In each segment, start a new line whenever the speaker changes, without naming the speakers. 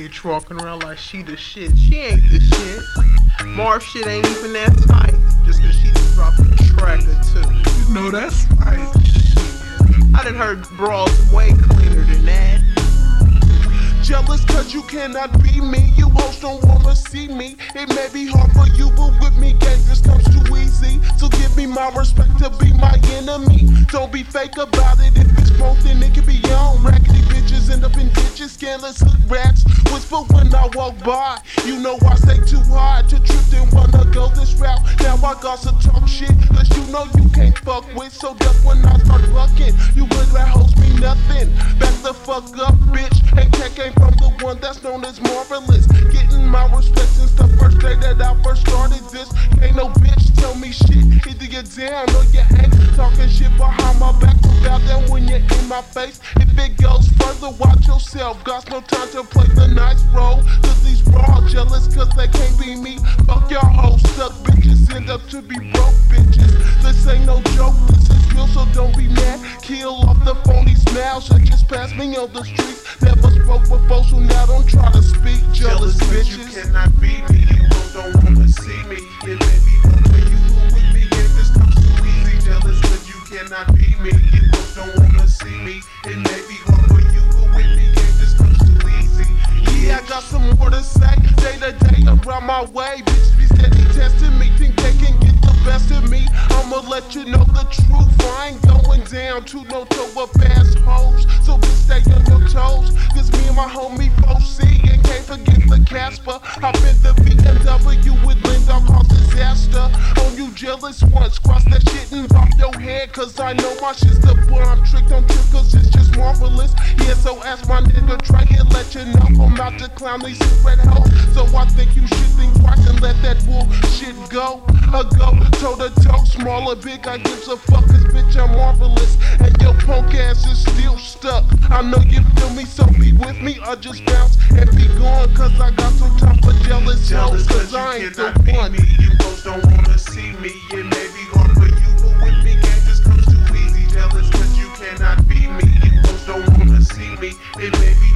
bitch walking around like she the shit. She ain't the shit. Marv shit ain't even that tight. Just cause she just dropped a track or two.
You know that's right.
I done heard brawls way cleaner than that.
Jealous cause you cannot be me. You hoes don't wanna see me. It may be hard for you, but with me, just comes too easy. So give me my respect to be my enemy. Don't be fake about it. If it's broke, then it can be on. Hood rats. Whisper when I walk by. You know I stay too hard to trip and wanna go this route. Now I got to talk shit. Cause you know you can't fuck with. So just when I start fucking, you would let hoes me nothing. Back the fuck up, bitch. Ain't tech ain't from the one that's known as Marvaless. Getting my respect since the first day that I first started this. Ain't no bitch tell me shit. Either you're down or you ain't. Talking shit behind my back about that when you're in my face. If no time to play the nice role. Cause these bras jealous cause they can't be me. Fuck y'all hoes, stuck bitches end up to be broke bitches. This ain't no joke, this is real, so don't be mad. Kill off the phony smiles that just passed me on the streets. Never spoke before, so now don't try to speak. Jealous,
cause you cannot be me. You don't wanna see me. It may be
got some more to say. Day to day around my way. Bitch be steady testing me. Think they can get the best of me. I'ma let you know the truth. I ain't going down to no toe up ass hoes. So bitch stay on your toes. Cause me and my homie 4C and can't forget the Casper. I've been the BMW with Linda cause disaster. On you jealous ones. Cross that shit and bump your head. Cause I know my shit's the bomb. Trick don't trip cause it's just Marvaless. Yeah, so ask my nigga try you I'm out to clown these red hoes. So I think you should think twice and let that bullshit go. A go toe to toe, small or big, I gives a fuck, cause bitch I'm Marvaless. And your punk ass is still stuck. I know you feel me, so be with me or just bounce and be gone. Cause I got some time for jealous
Jealous
hoes,
cause
cause
you
I ain't the one.
me. You hoes don't wanna see me. It may be hard for you, but with me, game just comes too easy. Jealous cause you cannot be me. You hoes don't wanna see me. It may be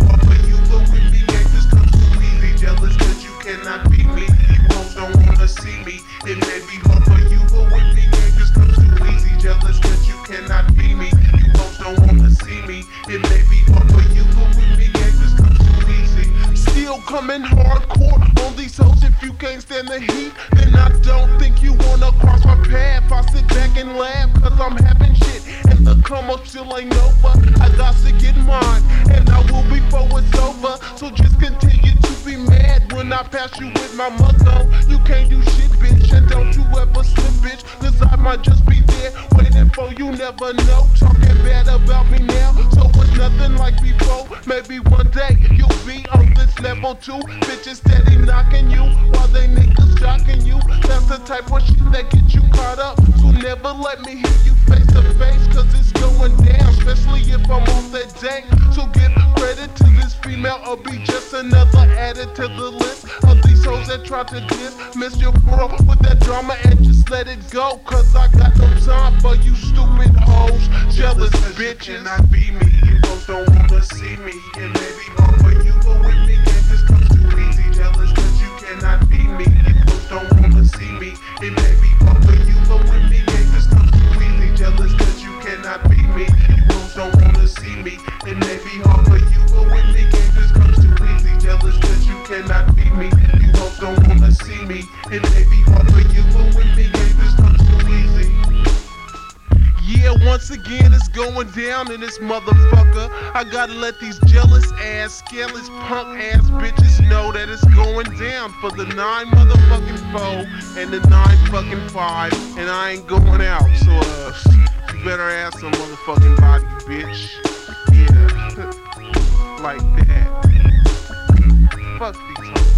Can't stand the heat, then I don't think you wanna cross my path. I sit back and laugh, cause I'm having shit. And the come up still ain't over. I got to get mine, and I will before it's over. So just continue to be mad when I pass you with my mother. You can't do shit, bitch, and don't you ever slip, bitch. Cause I might just be there waiting for you, never know. Talking bad too. Bitches steady knocking you while they niggas jocking you. That's the type of shit that get you caught up. So never let me hear you face to face, cause it's going down. Especially if I'm off that dank. So give credit to this female, or be just another added to the list of these hoes that try to diss. Miss your girl with that drama and just let it go. Cause I got no time for you stupid hoes. Jealous bitches.
cannot be me. Hoes don't wanna see me. It may be hard for you, but with me, game just comes too easy. Jealous cause you cannot be me. You hoes don't wanna see me. It may be hard for you, but with me, game just comes too easy. Jealous cause you cannot be me. You hoes don't wanna see me. It may be hard for you, but with me, game just comes too easy. Jealous cause you cannot be me. You hoes don't wanna see me. It may be hard for you, but with me, game just comes too easy.
Yeah, once again it's going down in this motherfucker. I gotta let these jealous ass, scaleless punk ass bitches know that it's going down for the nine motherfucking four and the nine fucking five, and I ain't going out. So uh, you better ask some motherfucking body, bitch. Yeah, like that. Fuck these